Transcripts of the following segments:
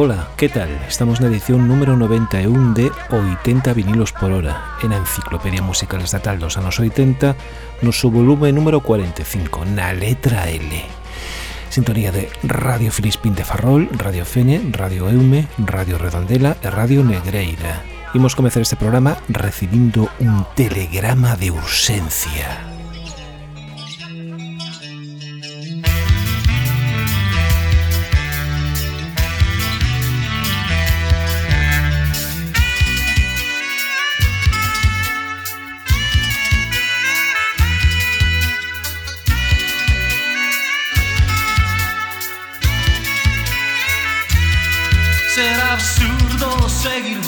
Ola, que tal? Estamos na edición número 91 de 80 vinilos por hora. En a Enciclopedia Musical Estatal dos anos 80 No seu volume número 45, na letra L. Sintonía de Radio Filispín de Farrol, Radio Fene, Radio Eume, Radio Redondela e Radio Negreira. Imos comezar este programa recibindo un telegrama de urxencia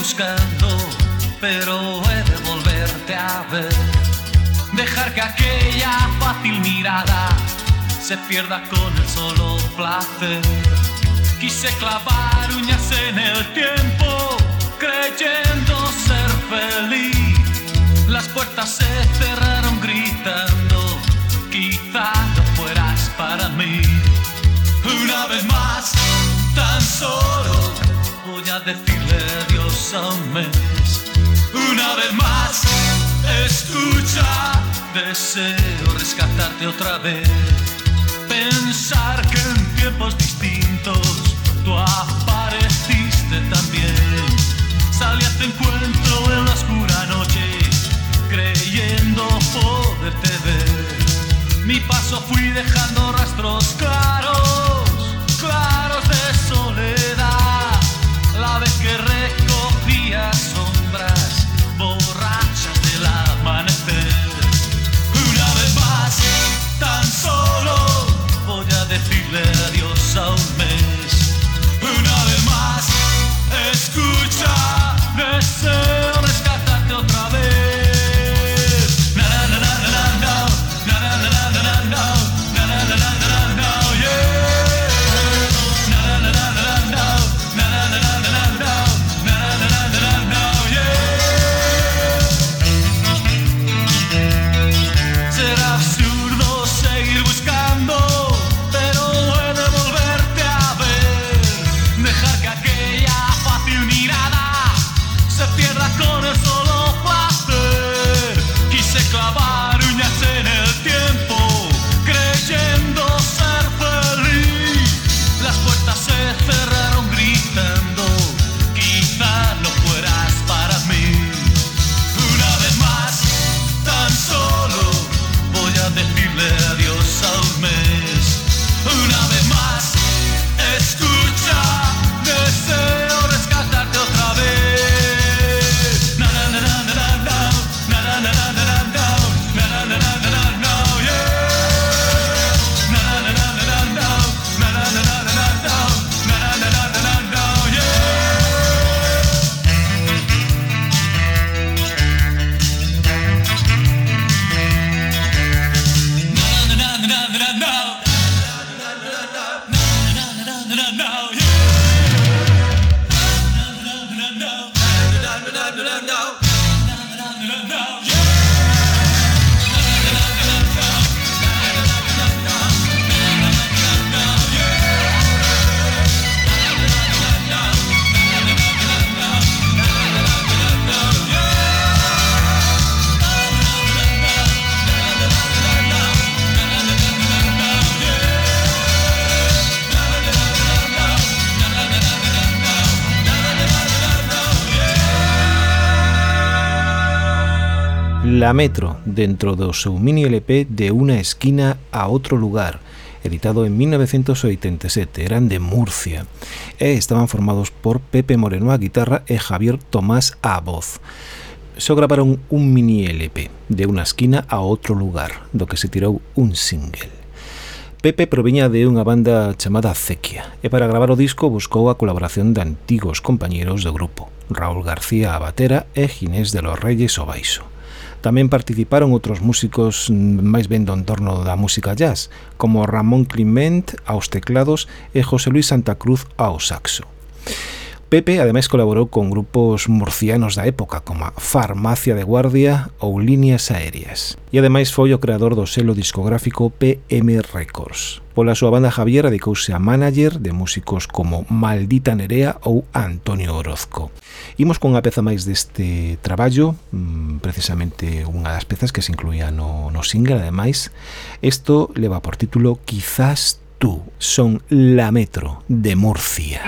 buscando, pero he de volverte a ver. Dejar que aquella fácil mirada se pierda con el solo placer. Quise clavar uñas en el tiempo, creyendo ser feliz. Las puertas se cerraron gritando, quizá no fueras para mí. Una vez más, tan solo voy a decirle una vez más, escucha, deseo rescatarte otra vez. Pensar que en tiempos distintos tú apareciste también. Salí a tu encuentro en la oscura noche, creyendo poderte ver. Mi paso fui dejando rastros claros. Metro, dentro do seu mini LP de unha esquina a outro lugar, editado en 1987, eran de Murcia, e estaban formados por Pepe Moreno a guitarra e Javier Tomás a voz. Só gravaron un mini LP, de unha esquina a outro lugar, do que se tirou un single. Pepe proviña de unha banda chamada Acequia e para gravar o disco buscou a colaboración de antigos compañeiros do grupo, Raúl García a batera e Ginés de los Reyes o baixo. Tamén participaron outros músicos máis ben do entorno da música jazz, como Ramón Clement aos teclados e José Luis Santa Cruz ao saxo. Pepe ademais colaborou con grupos murcianos da época como a Farmacia de Guardia ou Líneas Aéreas e ademais foi o creador do selo discográfico PM Records. Pola súa banda Javier dedicouse a manager de músicos como Maldita Nerea ou Antonio Orozco. Imos con a peza máis deste traballo, mm, precisamente unha das pezas que se incluía no, no single, ademais. Isto leva por título Quizás tú, son la metro de Murcia.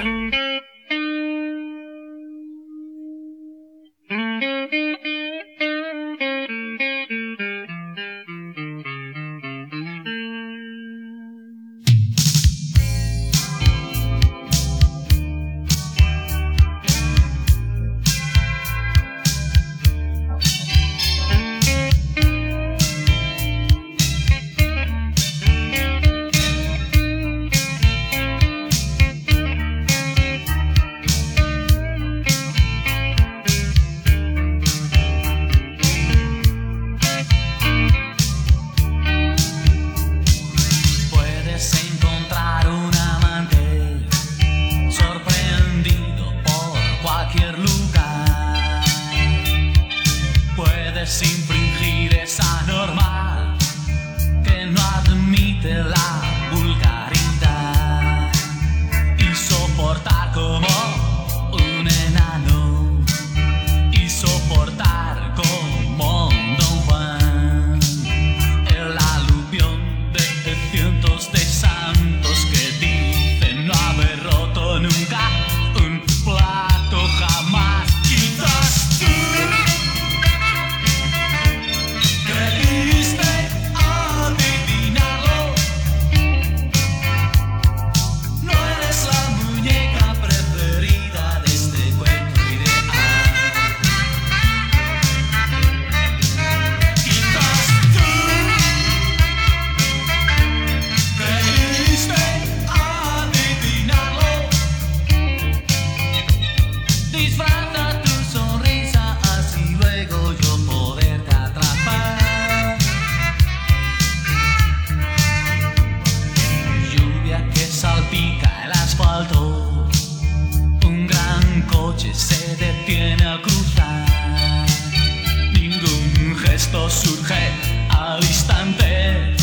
al instante.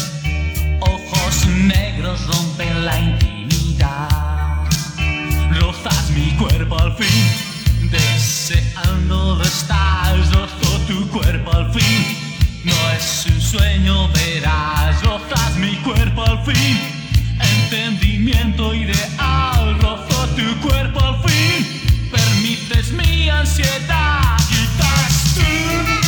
Ojos negros rompen la intimidad. Rozas mi cuerpo al fin, deseando estar. Rozo tu cuerpo al fin, no es un sueño, verás. Rozas mi cuerpo al fin, entendimiento ideal. Rozo tu cuerpo al fin, permites mi ansiedad. Quitas tú.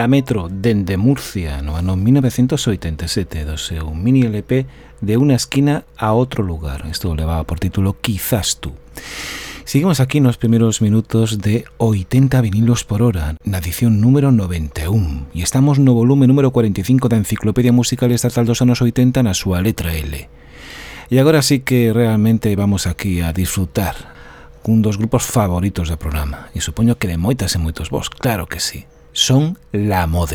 La Metro dende Murcia no ano 1987 do seu mini LP de unha esquina a outro lugar. Isto levaba por título Quizás tú. Seguimos aquí nos primeiros minutos de 80 vinilos por hora, na edición número 91, e estamos no volume número 45 da Enciclopedia Musical Estatal dos anos 80 na súa letra L. E agora sí que realmente vamos aquí a disfrutar cun dos grupos favoritos do programa, e supoño que de moitas e moitos vos, claro que sí. Son La Mode.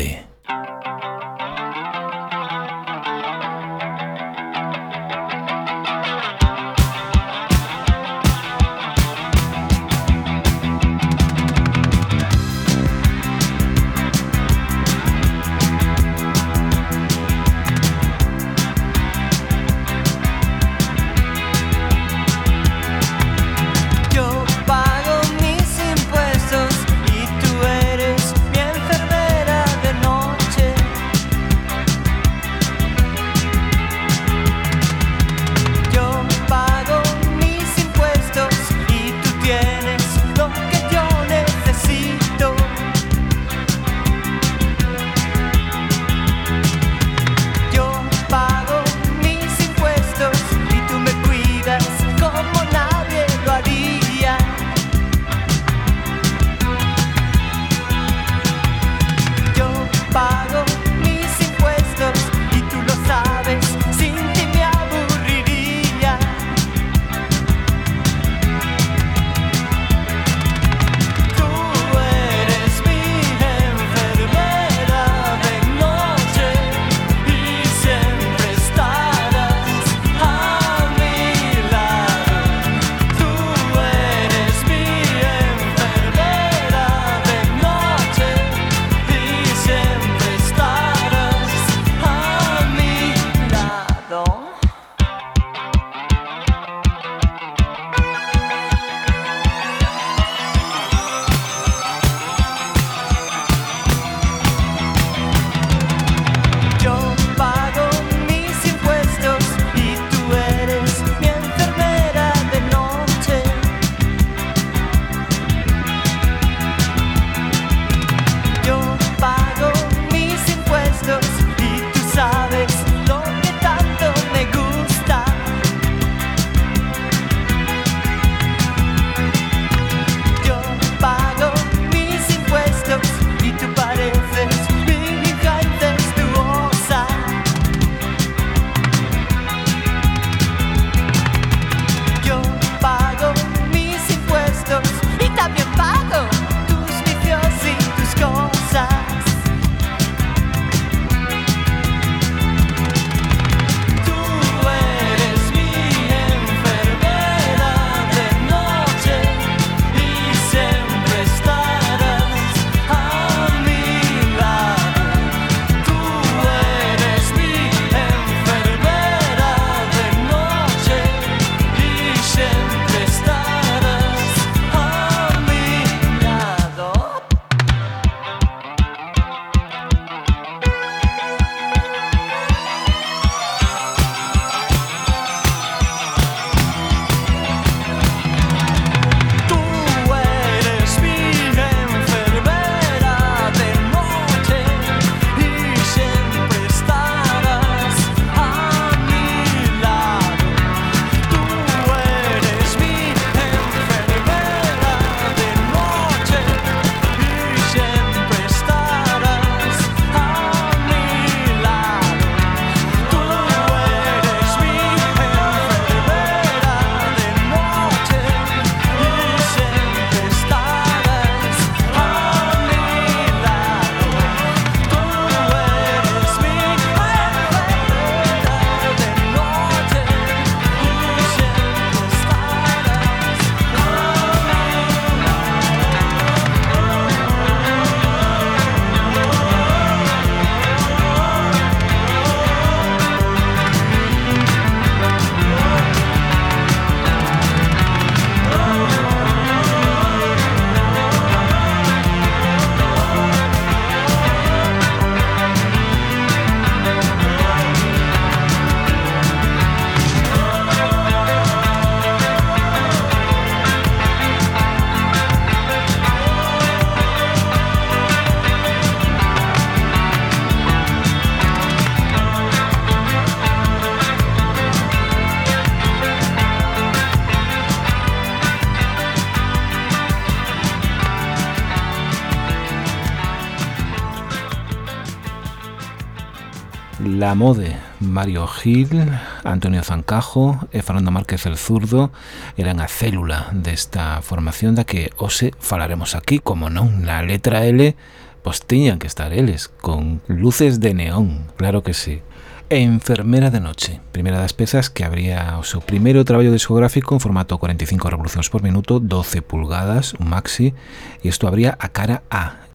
La Mode, Mario Gil, Antonio Zancajo e Fernando Márquez el Zurdo eran a célula desta formación da que hoxe falaremos aquí, como non, na letra L, pois tiñan que estar eles, con luces de neón, claro que sí. E Enfermera de Noche, primeira das pezas que abría o seu primeiro traballo discográfico en formato 45 revolucións por minuto, 12 pulgadas, un maxi, e isto abría a cara A,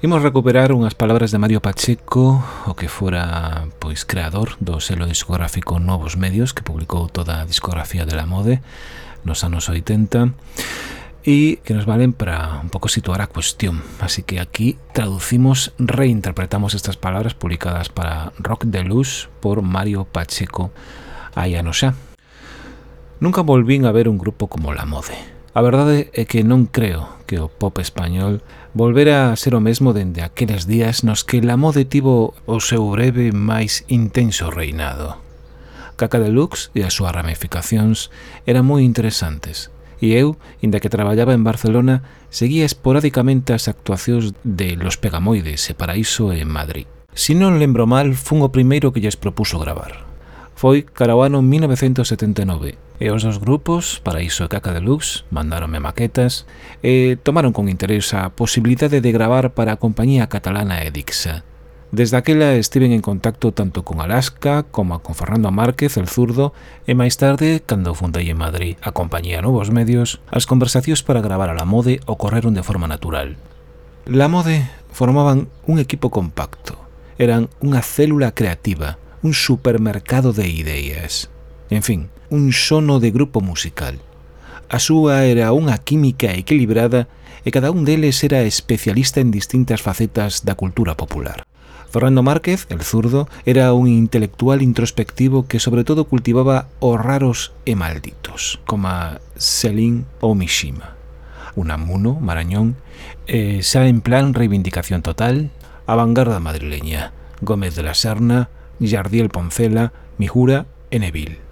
Imos recuperar unhas palabras de Mario Pacheco, o que fora pois creador do selo discográfico Novos Medios, que publicou toda a discografía de la mode nos anos 80, e que nos valen para un pouco situar a cuestión. Así que aquí traducimos, reinterpretamos estas palabras publicadas para Rock de Luz por Mario Pacheco hai anos xa. Nunca volvín a ver un grupo como la mode. A verdade é que non creo que o pop español volvera a ser o mesmo dende aqueles días nos que la mode tivo o seu breve máis intenso reinado. Caca Deluxe e as súas ramificacións eran moi interesantes, e eu, inda que traballaba en Barcelona, seguía esporádicamente as actuacións de Los Pegamoides e Paraíso en Madrid. Si non lembro mal, fun o primeiro que lles propuso gravar foi Caravano 1979 e os dos grupos, Paraíso e Caca Deluxe, mandaronme maquetas e tomaron con interés a posibilidade de gravar para a compañía catalana Edixa. Desde aquela estiven en contacto tanto con Alaska como con Fernando Márquez, el zurdo, e máis tarde, cando fundei en Madrid a compañía Novos Medios, as conversacións para gravar a la mode ocorreron de forma natural. La mode formaban un equipo compacto, eran unha célula creativa, un supermercado de ideas. En fin, un sono de grupo musical. A súa era unha química equilibrada e cada un deles era especialista en distintas facetas da cultura popular. Fernando Márquez, el zurdo, era un intelectual introspectivo que sobre todo cultivaba os raros e malditos, como Selin ou Mishima. Unamuno, Marañón, eh, xa en plan reivindicación total, a vanguarda madrileña, Gómez de la Serna, Jardiel Poncela, Mijura e Neville.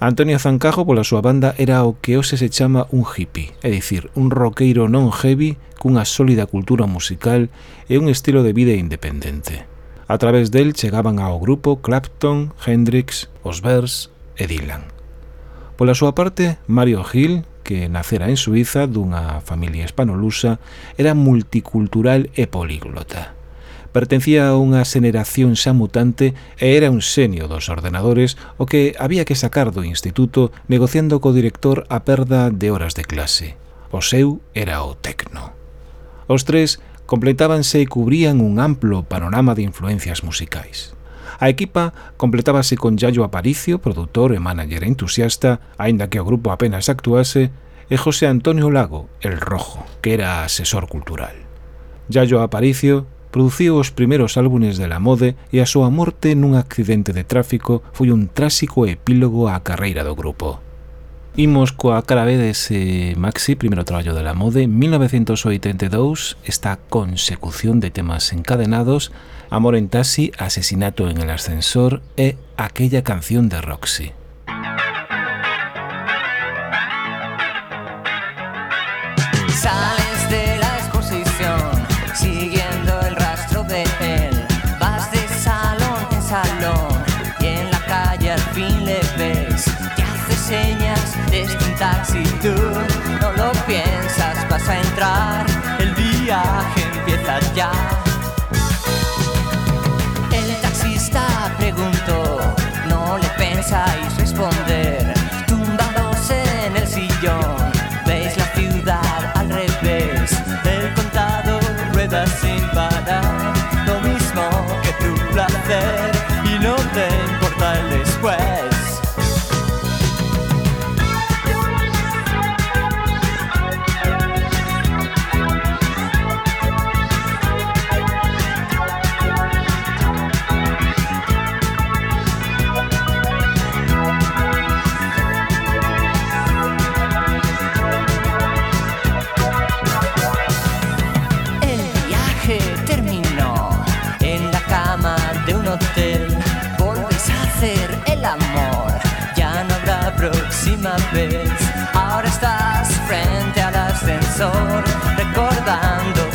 Antonio Zancajo pola súa banda era o que hoxe se chama un hippie, é dicir, un roqueiro non heavy cunha sólida cultura musical e un estilo de vida independente. A través del chegaban ao grupo Clapton, Hendrix, os Bears e Dylan. Pola súa parte, Mario Gil, que nacera en Suiza dunha familia hispanolusa, era multicultural e políglota Pertencía a unha xeneración xa mutante e era un xenio dos ordenadores o que había que sacar do instituto negociando co director a perda de horas de clase. O seu era o tecno. Os tres completábanse e cubrían un amplo panorama de influencias musicais. A equipa completábase con Yayo Aparicio, produtor e manager entusiasta, aínda que o grupo apenas actuase, e José Antonio Lago, el Rojo, que era asesor cultural. Yayo Aparicio produciu os primeiros álbumes de la Mode e a súa morte nun accidente de tráfico foi un trásico epílogo á carreira do grupo. Imos coa cara B dese maxi, primeiro traballo de la Mode, 1982, esta consecución de temas encadenados, Amor en Taxi, Asesinato en el Ascensor e Aquella canción de Roxy. taxi door. Ahora estás frente al ascensor, recordando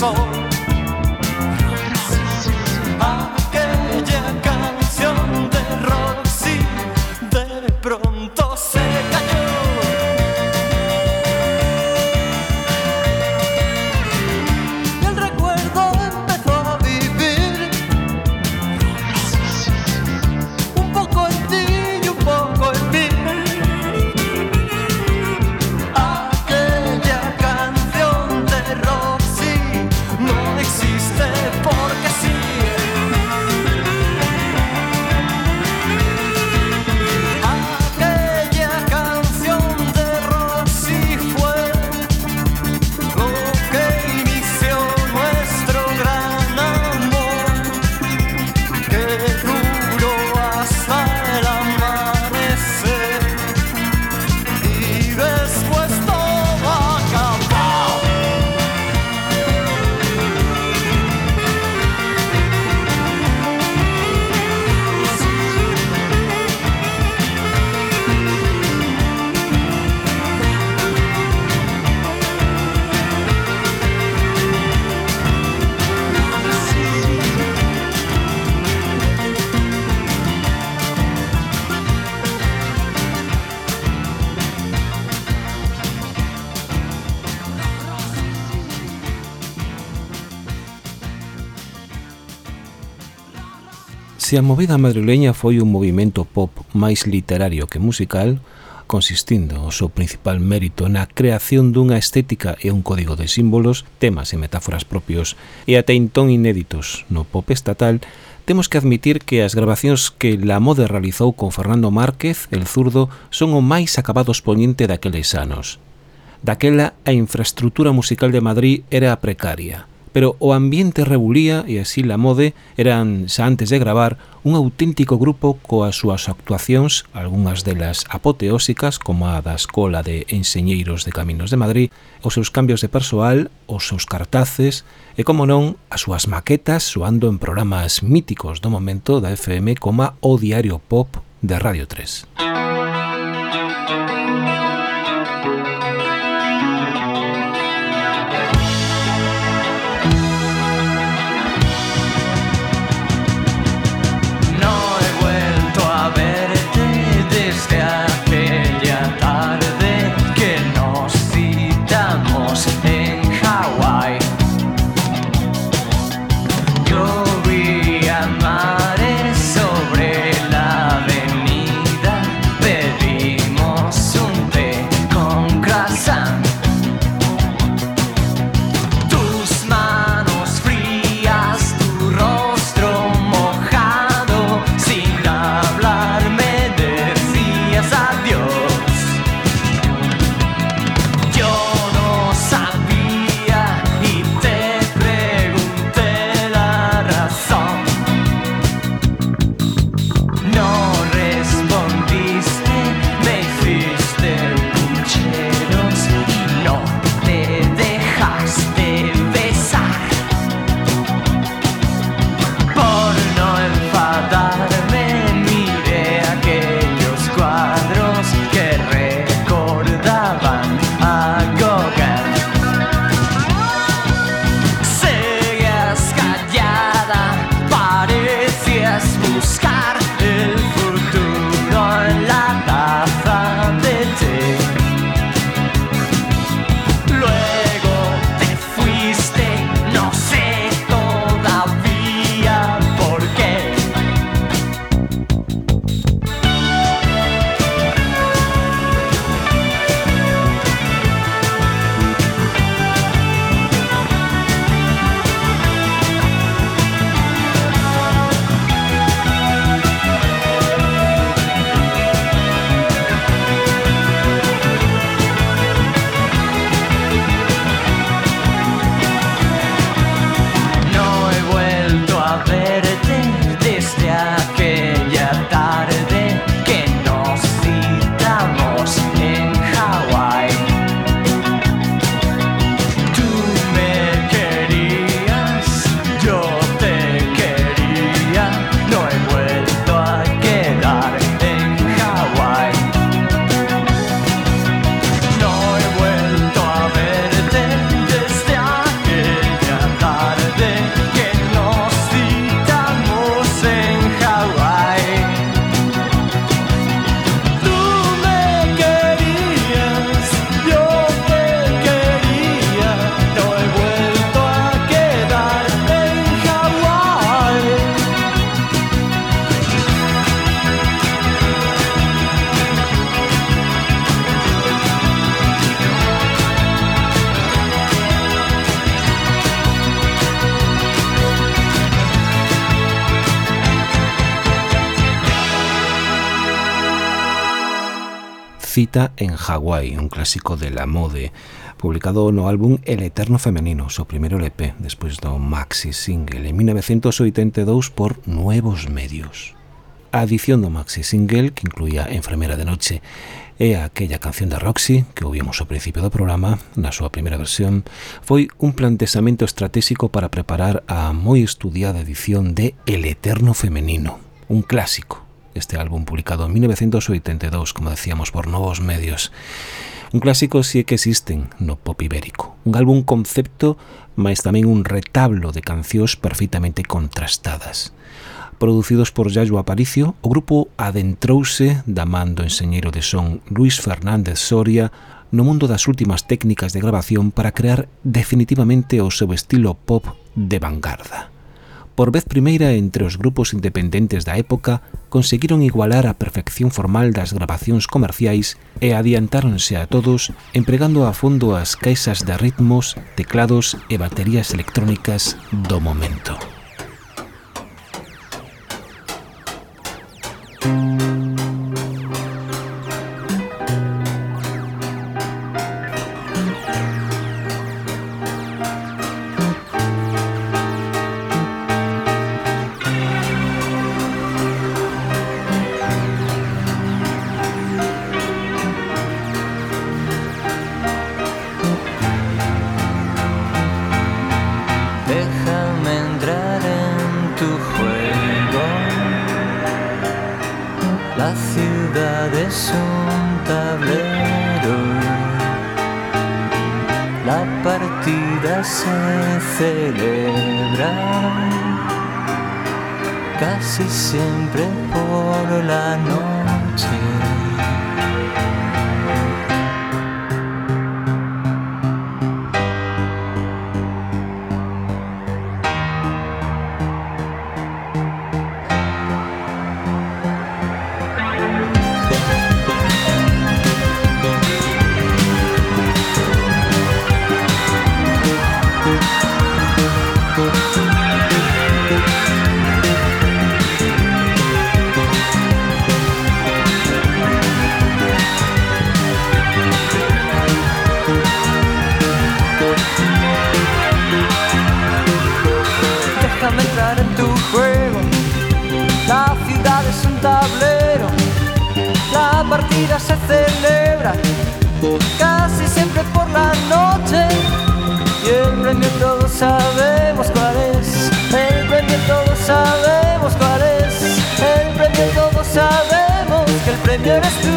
soul. Se a movida madrileña foi un movimento pop máis literario que musical, consistindo o seu principal mérito na creación dunha estética e un código de símbolos, temas e metáforas propios e até entón inéditos no pop estatal, temos que admitir que as grabacións que La Mode realizou con Fernando Márquez, el zurdo, son o máis acabado expoñente daqueles anos. Daquela, a infraestrutura musical de Madrid era precaria pero o ambiente rebulía e así la mode eran, xa antes de gravar, un auténtico grupo coas súas actuacións, algunhas delas apoteósicas, como a da Escola de Enseñeiros de Caminos de Madrid, os seus cambios de persoal, os seus cartaces e, como non, as súas maquetas soando en programas míticos do momento da FM como o Diario Pop de Radio 3. Cita en Hawái, un clásico de la mode, publicado no álbum El Eterno Femenino, su primeiro LP, despois do maxi single en 1982 por Nuevos Medios. A adición do maxi single, que incluía Enfermera de Noche, e aquella canción de Roxy, que ouvimos ao principio do programa, na súa primeira versión, foi un plantexamento estratégico para preparar a moi estudiada edición de El Eterno Femenino, un clásico este álbum publicado en 1982, como decíamos, por Novos Medios. Un clásico si é que existen no pop ibérico. Un álbum concepto, mas tamén un retablo de cancións perfectamente contrastadas. Producidos por Yayo Aparicio, o grupo adentrouse da man do enseñeiro de son Luis Fernández Soria no mundo das últimas técnicas de grabación para crear definitivamente o seu estilo pop de vanguarda por vez primeira entre os grupos independentes da época conseguiron igualar a perfección formal das grabacións comerciais e adiantáronse a todos empregando a fondo as caixas de ritmos, teclados e baterías electrónicas do momento. la partida se celebra casi siempre por la noche. partida se celebra casi siempre por la noche. Y el premio todos sabemos cuál es. El premio todos sabemos cuál es. El premio todos sabemos que el premio eres tú.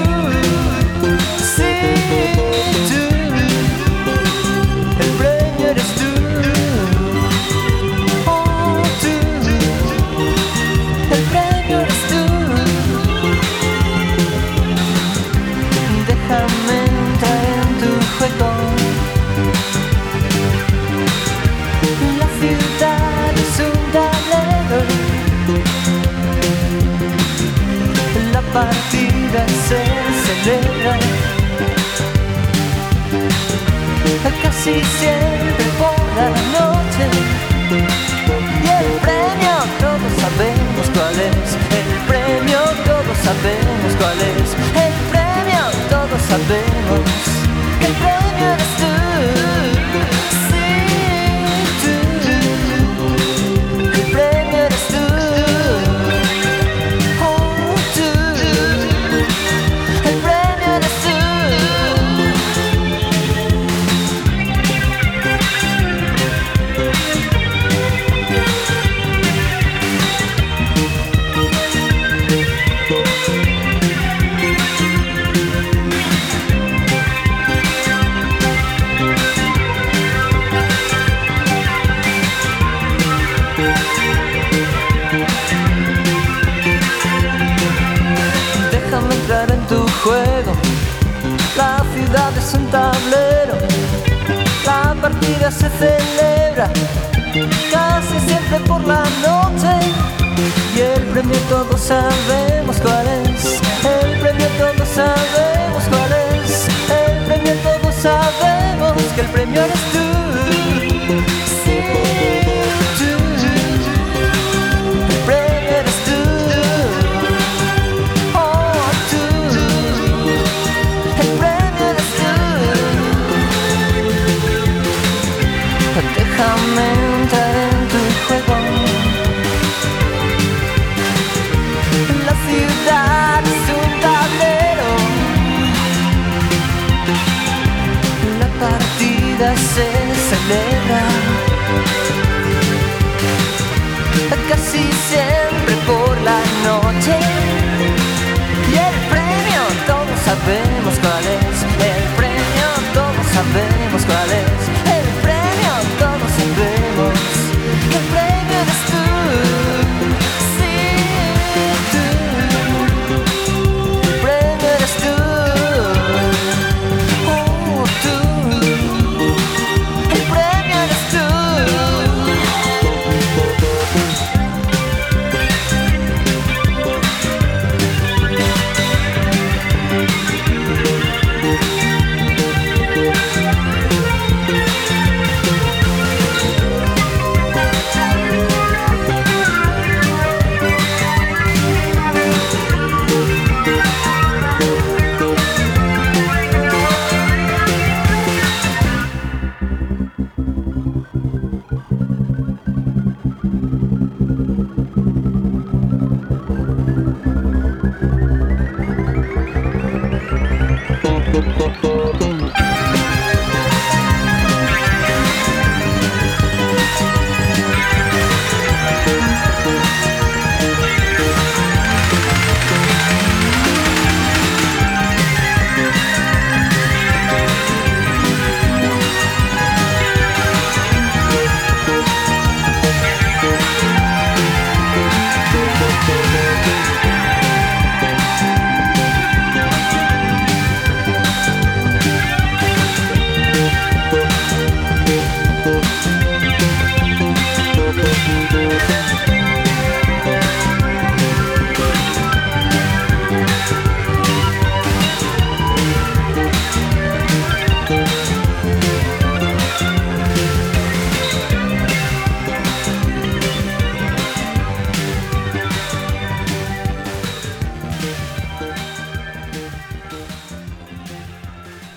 carretera. Casi siempre por la noche.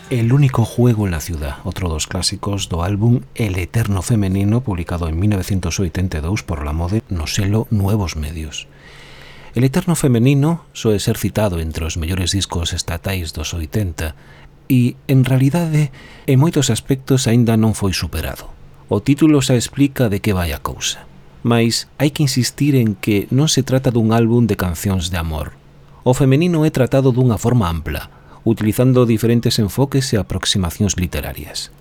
El único juego en la ciudad, outro dos clásicos do álbum El Eterno Femenino, publicado en 1982 por la mode no selo Nuevos Medios. El Eterno Femenino soe ser citado entre os mellores discos estatais dos 80 e, en realidade, en moitos aspectos aínda non foi superado. O título xa explica de que vai a cousa. Mas hai que insistir en que non se trata dun álbum de cancións de amor. O femenino é tratado dunha forma ampla, utilizando diferentes enfoques e aproximacións literarias.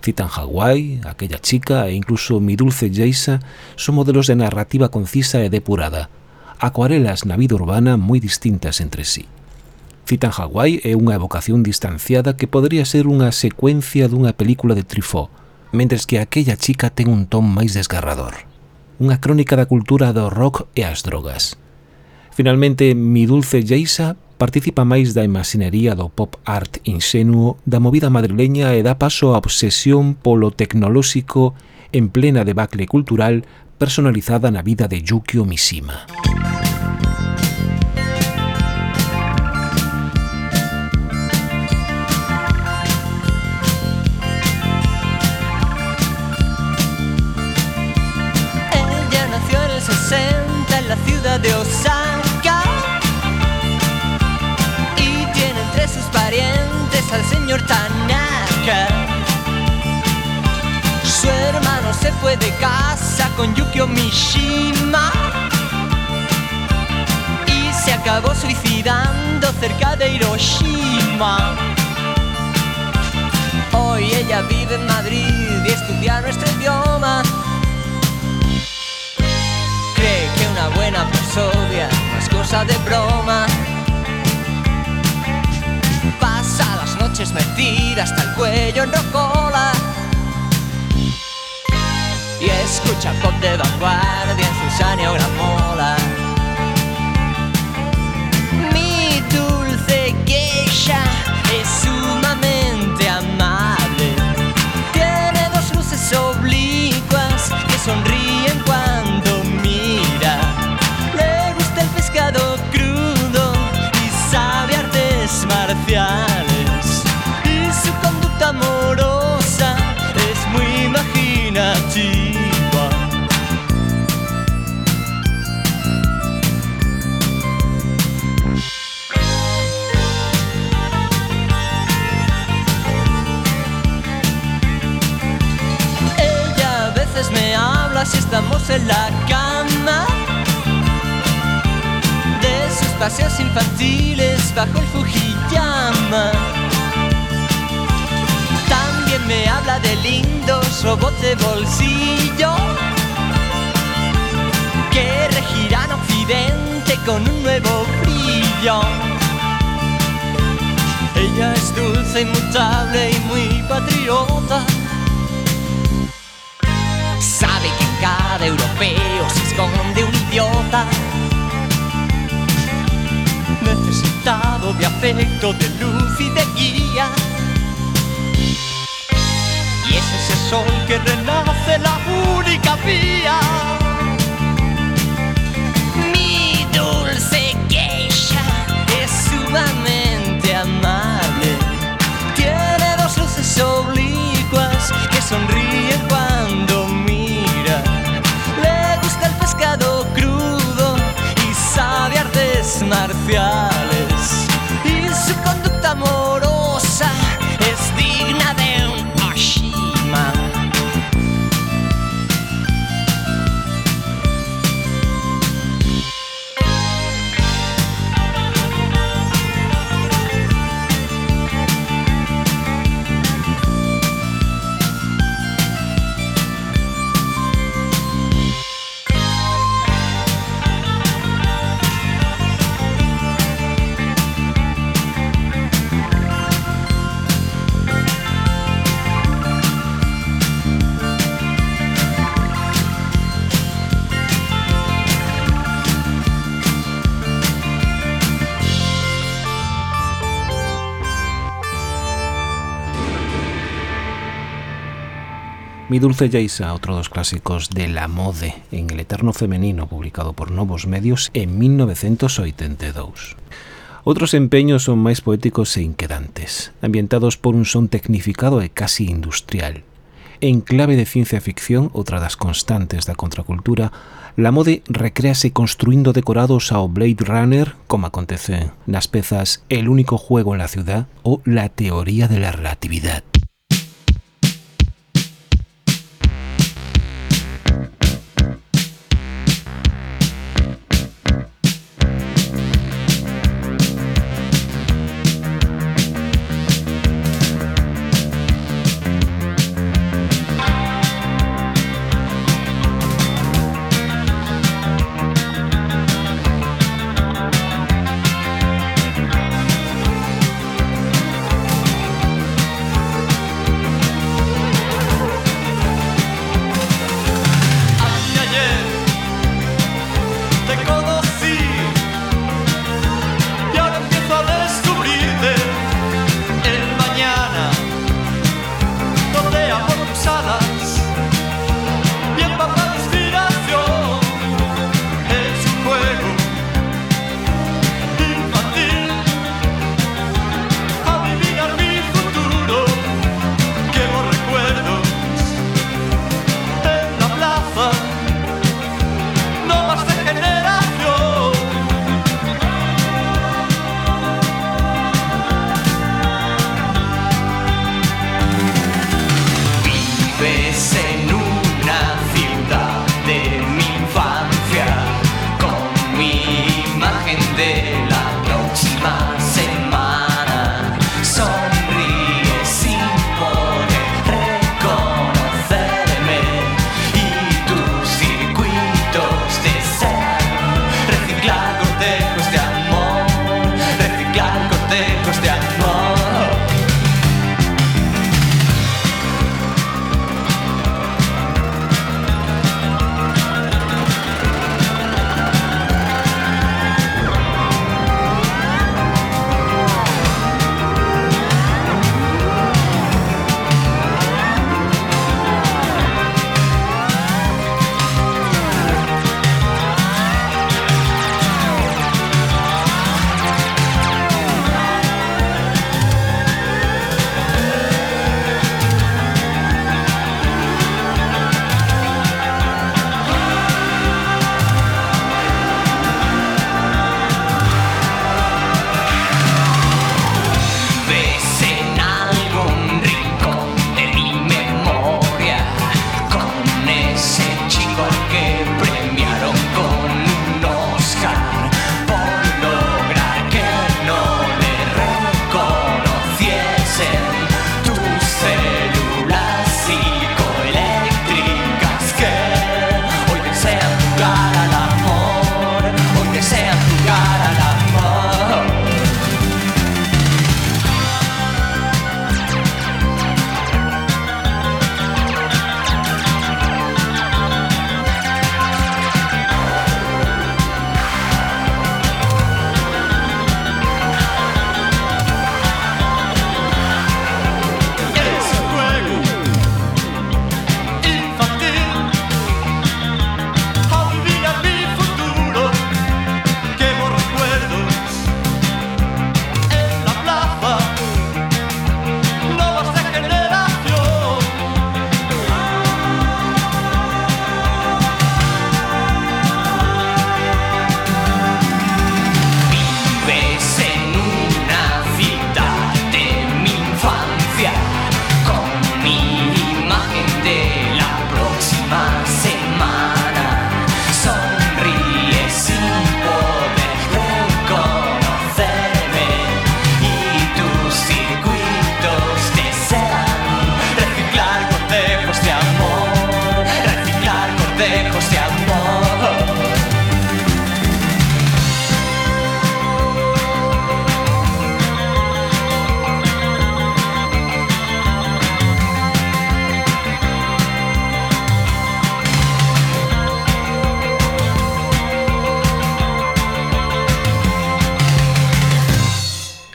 Citan Hawái, Aquella chica e incluso Mi dulce Jaisa son modelos de narrativa concisa e depurada, acuarelas na vida urbana moi distintas entre sí. Citan Hawái é unha evocación distanciada que podría ser unha secuencia dunha película de Truffaut, mentres que Aquella chica ten un ton máis desgarrador unha crónica da cultura do rock e as drogas. Finalmente, Mi dulce Geisa participa máis da imaxinería do pop art insenuo da movida madrileña e dá paso á obsesión polo tecnolóxico en plena debacle cultural personalizada na vida de Yukio Mishima. Ella nació en el 60 en la ciudad de Osaka al señor Tanaka. Su hermano se fue de casa con Yukio Mishima y se acabó suicidando cerca de Hiroshima. Hoy ella vive en Madrid y estudia nuestro idioma. Cree que una buena prosodia no es cosa de broma. Hasta el cuello en rocola. Y escucha pop de vanguardia en su saneogramola. Mi dulce geisha es sumamente amable. Tiene dos luces oblicuas que sonríen cuando mira. Le gusta el pescado crudo y sabe artes marciales. Estamos en la cama. De sus paseos infantiles bajo el Fujiyama. También me habla de lindos robots de bolsillo. Que regirán Occidente con un nuevo brillo. Ella es dulce, inmutable y muy patriota cada europeo se esconde un idiota. Necesitado de afecto, de luz y de guía. Y es ese sol que renace la única vía Mi Dulce Jaisa, outro dos clásicos de la mode en El Eterno Femenino, publicado por Novos Medios en 1982. Outros empeños son máis poéticos e inquedantes, ambientados por un son tecnificado e casi industrial. En clave de ciencia ficción, outra das constantes da contracultura, la mode recréase construindo decorados ao Blade Runner, como acontece nas pezas El único juego en la ciudad ou La teoría de la relatividad.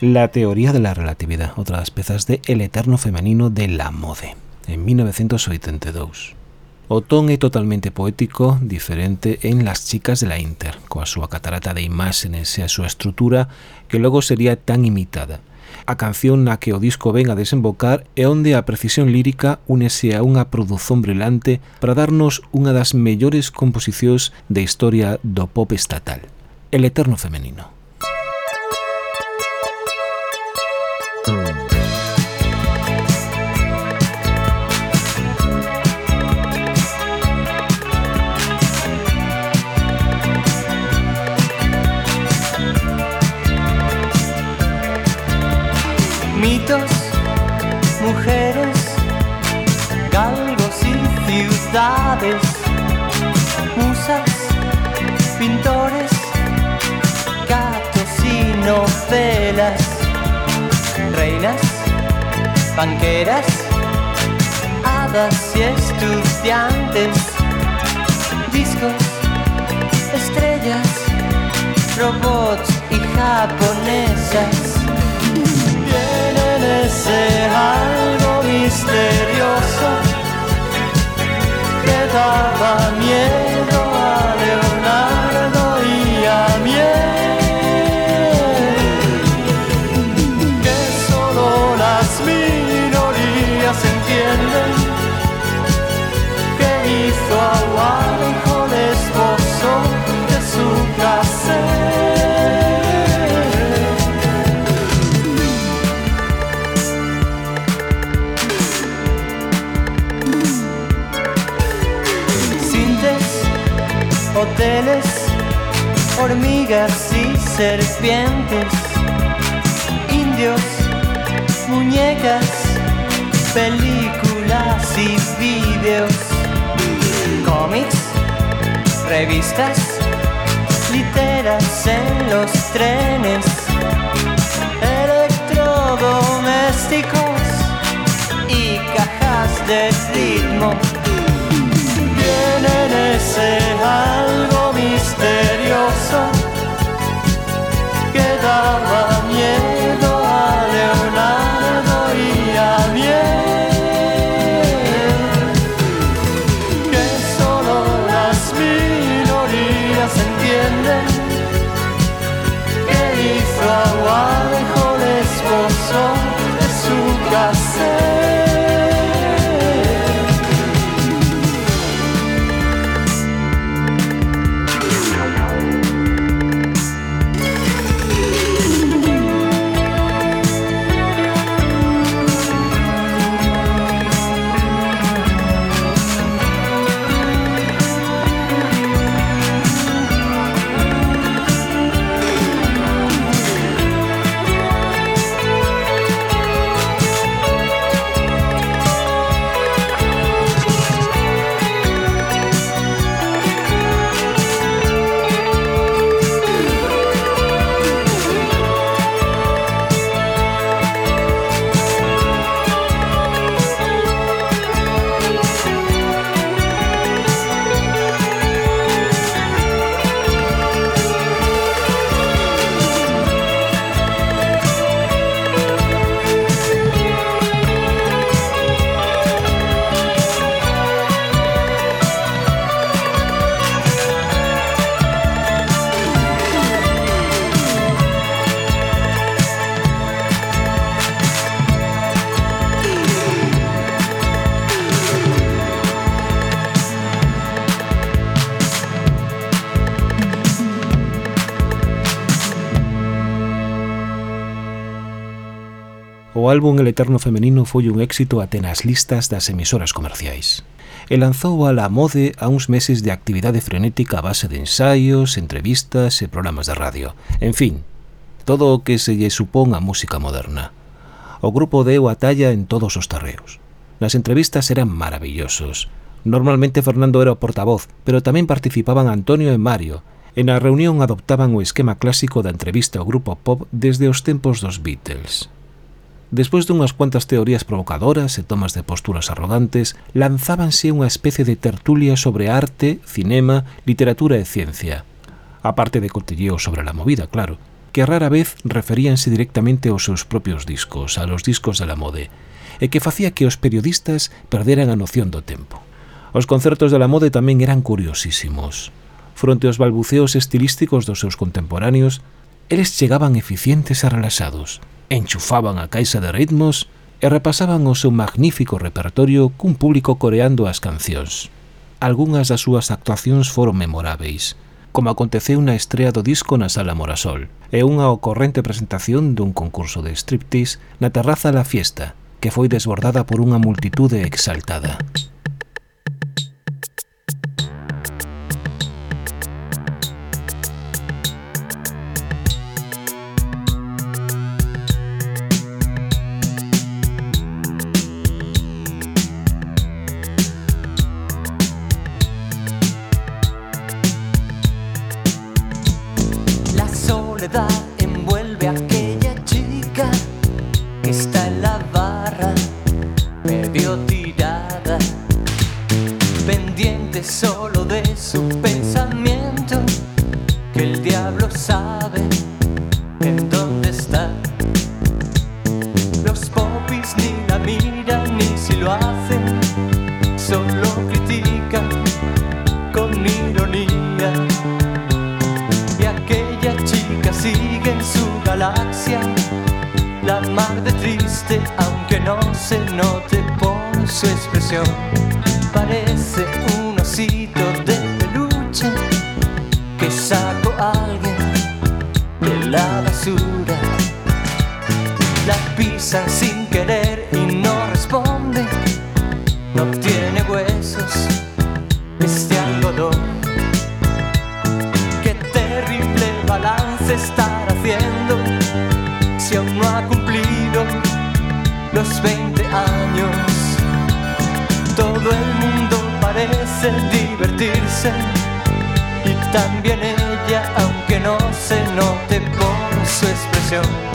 La teoría de la relatividade, outra das pezas de El eterno femenino de la mode, en 1982. O ton é totalmente poético, diferente en Las chicas de la Inter, coa súa catarata de imágenes e a súa estrutura que logo sería tan imitada. A canción na que o disco ven a desembocar é onde a precisión lírica únese a unha produción brilante para darnos unha das mellores composicións da historia do pop estatal, El Eterno Femenino. Novelas, reinas, banqueras, hadas y estudiantes, discos, estrellas, robots y japonesas. Ese algo misterioso que daba miedo a Leonardo hormigas y serpientes, indios, muñecas, películas y vídeos, cómics, revistas, literas en los trenes, electrodomésticos y cajas de ritmo ese algo misterioso que daba miedo a Leonardo álbum El Eterno Femenino foi un éxito até nas listas das emisoras comerciais e lanzou a la mode a uns meses de actividade frenética a base de ensaios, entrevistas e programas de radio. En fin, todo o que se lle supón a música moderna. O grupo deu a talla en todos os terreos. Nas entrevistas eran maravillosos. Normalmente Fernando era o portavoz, pero tamén participaban Antonio e Mario, En a reunión adoptaban o esquema clásico da entrevista ao grupo pop desde os tempos dos Beatles despois dunhas cuantas teorías provocadoras e tomas de posturas arrogantes, lanzábanse unha especie de tertulia sobre arte, cinema, literatura e ciencia. A parte de cotilleo sobre la movida, claro, que rara vez referíanse directamente aos seus propios discos, a los discos de la mode, e que facía que os periodistas perderan a noción do tempo. Os concertos de la mode tamén eran curiosísimos. Fronte aos balbuceos estilísticos dos seus contemporáneos, eles chegaban eficientes e relaxados – enchufaban a caixa de ritmos e repasaban o seu magnífico repertorio cun público coreando as cancións. Algúnas das súas actuacións foron memoráveis, como aconteceu na estrea do disco na Sala Morasol, e unha ocorrente presentación dun concurso de striptease na terraza La Fiesta, que foi desbordada por unha multitude exaltada. divertirse y también ella, aunque no se note por su expresión.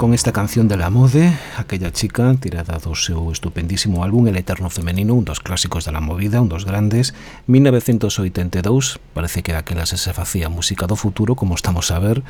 con esta canción de la mode, aquella chica tirada do seu estupendísimo álbum El Eterno Femenino, un dos clásicos da la movida, un dos grandes, 1982, parece que daquela se se facía música do futuro, como estamos a ver,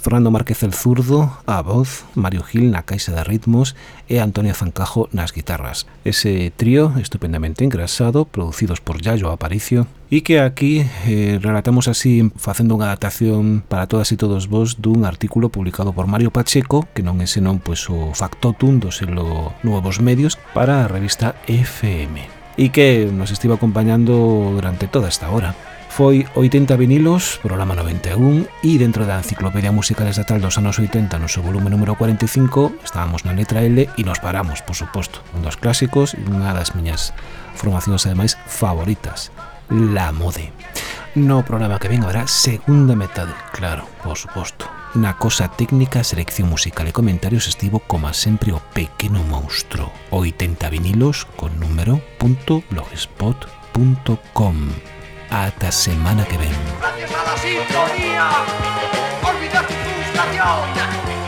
Fernando Márquez el Zurdo, a voz, Mario Gil na caixa de ritmos e Antonio Zancajo nas guitarras. Ese trío estupendamente engrasado, producidos por Yayo Aparicio, e que aquí eh, relatamos así facendo unha adaptación para todas e todos vos dun artículo publicado por Mario Pacheco que non é senón pois, o factotum do selo Nuevos Medios para a revista FM e que nos estivo acompañando durante toda esta hora. Foi 80 vinilos, programa 91, e dentro da enciclopedia musical estatal dos anos 80, no seu volume número 45, estábamos na letra L e nos paramos, por suposto, un dos clásicos e unha das miñas formacións ademais favoritas, La Mode. No programa que ven habrá segunda metade, claro, por suposto. Na cosa técnica, selección musical e comentarios estivo, como sempre, o pequeno monstro. 80 vinilos con número punto blogspot.com Ata semana que ven. Gracias a la sintonía, Olvidar tu frustración.